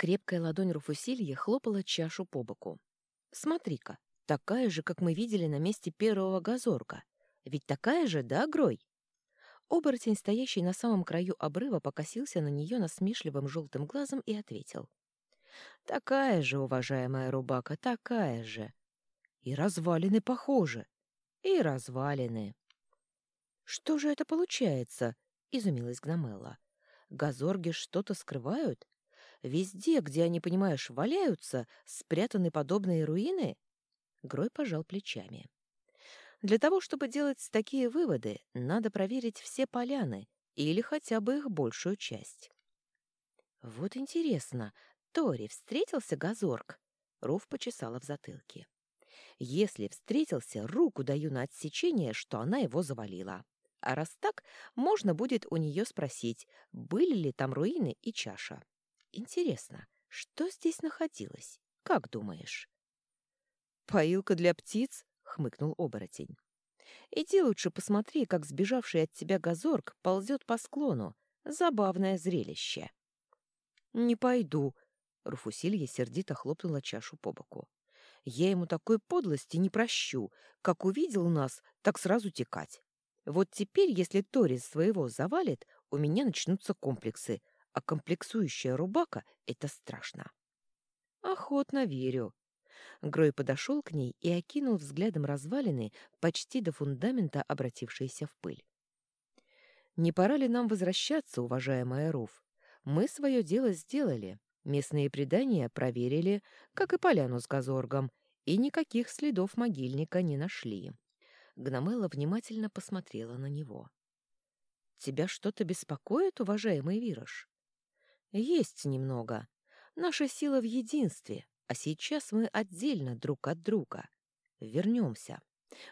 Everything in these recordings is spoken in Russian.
Крепкая ладонь Руфусильи хлопала чашу по боку. «Смотри-ка, такая же, как мы видели на месте первого газорка. Ведь такая же, да, Грой?» Оборотень, стоящий на самом краю обрыва, покосился на нее насмешливым желтым глазом и ответил. «Такая же, уважаемая Рубака, такая же. И развалины похожи. И развалины». «Что же это получается?» — изумилась Гномелла. «Газорги что-то скрывают? Везде, где они, понимаешь, валяются, спрятаны подобные руины?» Грой пожал плечами. «Для того, чтобы делать такие выводы, надо проверить все поляны или хотя бы их большую часть». «Вот интересно, Тори встретился Газорг?» Руф почесала в затылке. «Если встретился, руку даю на отсечение, что она его завалила. А раз так, можно будет у нее спросить, были ли там руины и чаша. Интересно, что здесь находилось? Как думаешь? «Поилка для птиц?» — хмыкнул оборотень. «Иди лучше посмотри, как сбежавший от тебя газорг ползет по склону. Забавное зрелище». «Не пойду», — Руфусилья сердито хлопнула чашу по боку. «Я ему такой подлости не прощу. Как увидел нас, так сразу текать. Вот теперь, если Торис своего завалит, у меня начнутся комплексы, а комплексующая рубака — это страшно. Охотно верю. Грой подошел к ней и окинул взглядом развалины, почти до фундамента обратившиеся в пыль. «Не пора ли нам возвращаться, уважаемая Руф? Мы свое дело сделали, местные предания проверили, как и поляну с газоргом, и никаких следов могильника не нашли». Гномела внимательно посмотрела на него. «Тебя что-то беспокоит, уважаемый Вирош?» Есть немного. Наша сила в единстве, а сейчас мы отдельно друг от друга. Вернемся.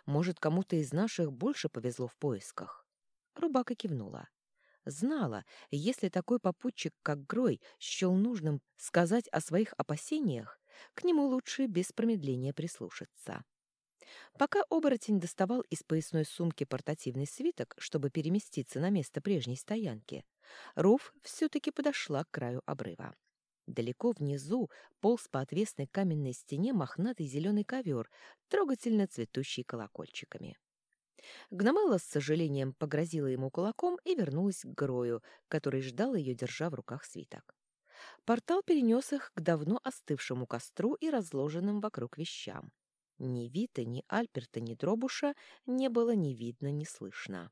Может, кому-то из наших больше повезло в поисках. Рубака кивнула. Знала, если такой попутчик, как Грой, счел нужным сказать о своих опасениях, к нему лучше без промедления прислушаться. Пока оборотень доставал из поясной сумки портативный свиток, чтобы переместиться на место прежней стоянки, Руф все-таки подошла к краю обрыва. Далеко внизу полз по отвесной каменной стене мохнатый зеленый ковер, трогательно цветущий колокольчиками. Гномела с сожалением погрозила ему кулаком и вернулась к Грою, который ждал ее, держа в руках свиток. Портал перенес их к давно остывшему костру и разложенным вокруг вещам. Ни Вита, ни Альперта, ни Дробуша не было ни видно, ни слышно.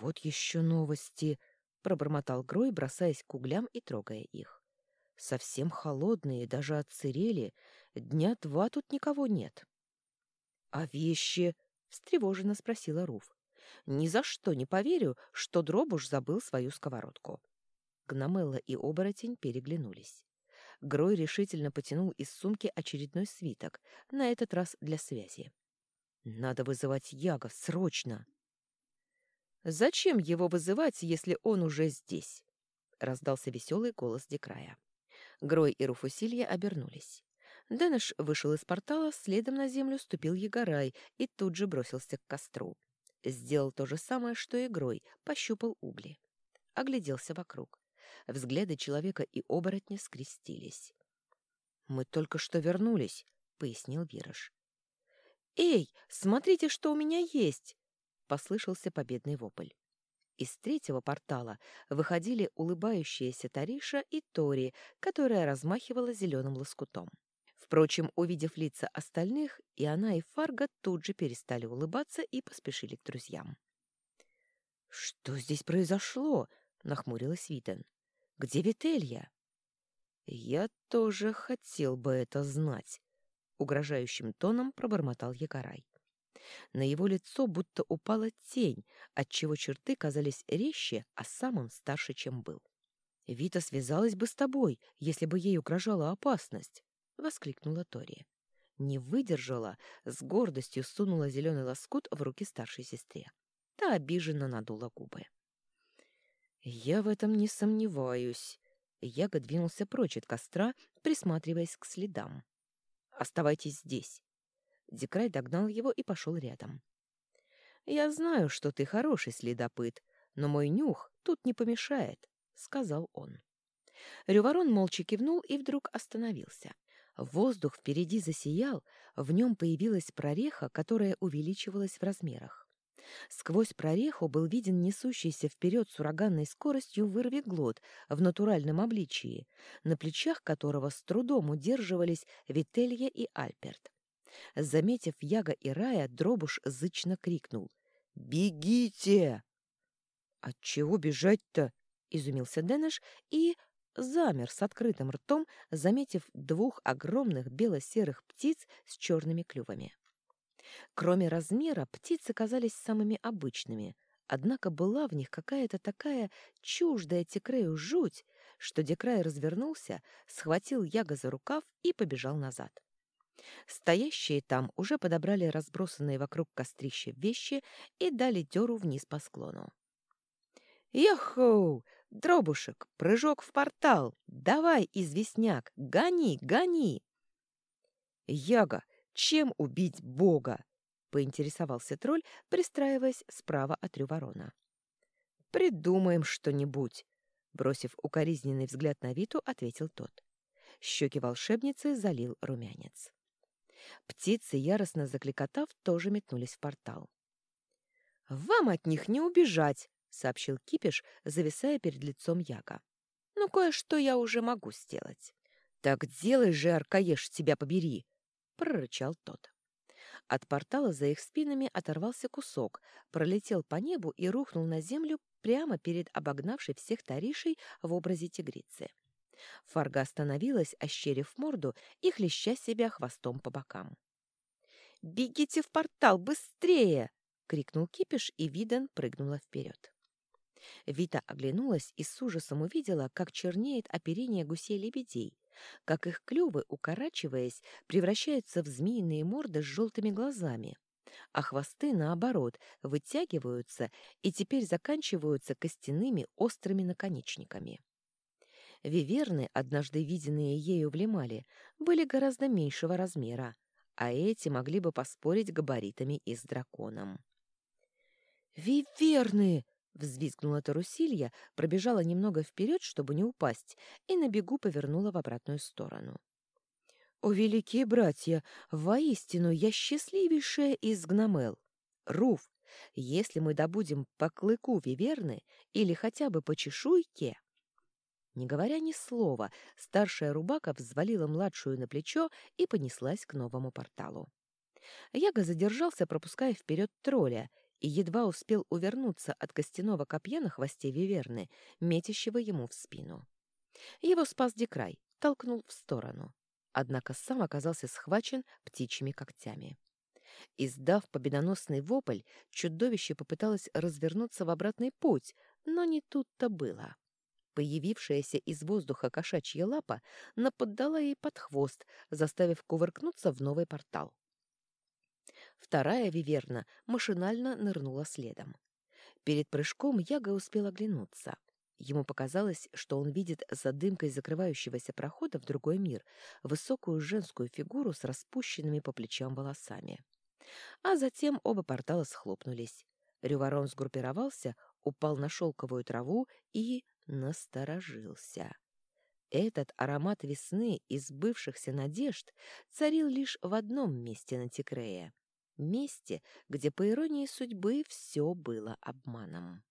«Вот еще новости!» пробормотал Грой, бросаясь к углям и трогая их. Совсем холодные, даже отсырели. Дня два тут никого нет. А вещи? встревоженно спросила Руф. Ни за что не поверю, что Дробуш забыл свою сковородку. Гномелла и оборотень переглянулись. Грой решительно потянул из сумки очередной свиток, на этот раз для связи. «Надо вызывать Яга, срочно!» «Зачем его вызывать, если он уже здесь?» — раздался веселый голос Декрая. Грой и Руфусилья обернулись. Дэныш вышел из портала, следом на землю ступил Егорай и тут же бросился к костру. Сделал то же самое, что и Грой, пощупал угли. Огляделся вокруг. Взгляды человека и оборотня скрестились. «Мы только что вернулись», — пояснил Вираж. «Эй, смотрите, что у меня есть!» послышался победный вопль. Из третьего портала выходили улыбающиеся Тариша и Тори, которая размахивала зеленым лоскутом. Впрочем, увидев лица остальных, и она, и Фарго тут же перестали улыбаться и поспешили к друзьям. «Что здесь произошло?» — нахмурилась Витен. «Где Вителья?» «Я тоже хотел бы это знать», — угрожающим тоном пробормотал Якорай. На его лицо будто упала тень, отчего черты казались резче, а сам он старше, чем был. «Вита связалась бы с тобой, если бы ей угрожала опасность!» — воскликнула Тори. Не выдержала, с гордостью сунула зеленый лоскут в руки старшей сестре. Та обиженно надула губы. «Я в этом не сомневаюсь». Яга двинулся прочь от костра, присматриваясь к следам. «Оставайтесь здесь. Дикрай догнал его и пошел рядом. «Я знаю, что ты хороший следопыт, но мой нюх тут не помешает», — сказал он. Рюворон молча кивнул и вдруг остановился. Воздух впереди засиял, в нем появилась прореха, которая увеличивалась в размерах. Сквозь прореху был виден несущийся вперед с ураганной скоростью вырвиглот в натуральном обличии, на плечах которого с трудом удерживались Вителья и Альперт. Заметив Яга и Рая, Дробуш зычно крикнул «Бегите!» «Отчего бежать-то?» — изумился Денеш и замер с открытым ртом, заметив двух огромных бело-серых птиц с черными клювами. Кроме размера, птицы казались самыми обычными, однако была в них какая-то такая чуждая Текрею жуть, что Декрай развернулся, схватил Яга за рукав и побежал назад. Стоящие там уже подобрали разбросанные вокруг кострища вещи и дали дёру вниз по склону. «Яхоу! Дробушек, прыжок в портал! Давай, известняк, гони, гони!» «Яга, чем убить Бога?» — поинтересовался тролль, пристраиваясь справа от Рюворона. «Придумаем что-нибудь», — бросив укоризненный взгляд на Виту, ответил тот. Щеки волшебницы залил румянец. Птицы, яростно закликотав, тоже метнулись в портал. «Вам от них не убежать!» — сообщил Кипиш, зависая перед лицом Яга. «Ну, кое-что я уже могу сделать». «Так делай же, Аркаеш, тебя побери!» — прорычал тот. От портала за их спинами оторвался кусок, пролетел по небу и рухнул на землю прямо перед обогнавшей всех Таришей в образе тигрицы. Фарга остановилась, ощерив морду и хлеща себя хвостом по бокам. «Бегите в портал, быстрее!» — крикнул Кипиш, и Виден прыгнула вперед. Вита оглянулась и с ужасом увидела, как чернеет оперение гусей-лебедей, как их клювы, укорачиваясь, превращаются в змеиные морды с желтыми глазами, а хвосты, наоборот, вытягиваются и теперь заканчиваются костяными острыми наконечниками. Виверны, однажды виденные ею в Лемале, были гораздо меньшего размера, а эти могли бы поспорить габаритами и с драконом. «Виверны!» Взвизгнула Тарусилья, пробежала немного вперед, чтобы не упасть, и на бегу повернула в обратную сторону. «О, великие братья! Воистину, я счастливейшая из гномел! Руф, если мы добудем по клыку виверны или хотя бы по чешуйке...» Не говоря ни слова, старшая рубака взвалила младшую на плечо и понеслась к новому порталу. Яга задержался, пропуская вперед тролля, и едва успел увернуться от костяного копья на хвосте Виверны, метящего ему в спину. Его спас Декрай, толкнул в сторону. Однако сам оказался схвачен птичьими когтями. Издав победоносный вопль, чудовище попыталось развернуться в обратный путь, но не тут-то было. Появившаяся из воздуха кошачья лапа наподдала ей под хвост, заставив кувыркнуться в новый портал. Вторая виверна машинально нырнула следом. Перед прыжком Яга успел оглянуться. Ему показалось, что он видит за дымкой закрывающегося прохода в другой мир высокую женскую фигуру с распущенными по плечам волосами. А затем оба портала схлопнулись. Рюворон сгруппировался, упал на шелковую траву и насторожился. Этот аромат весны из бывшихся надежд царил лишь в одном месте на Тикрее месте, где, по иронии судьбы, все было обманом.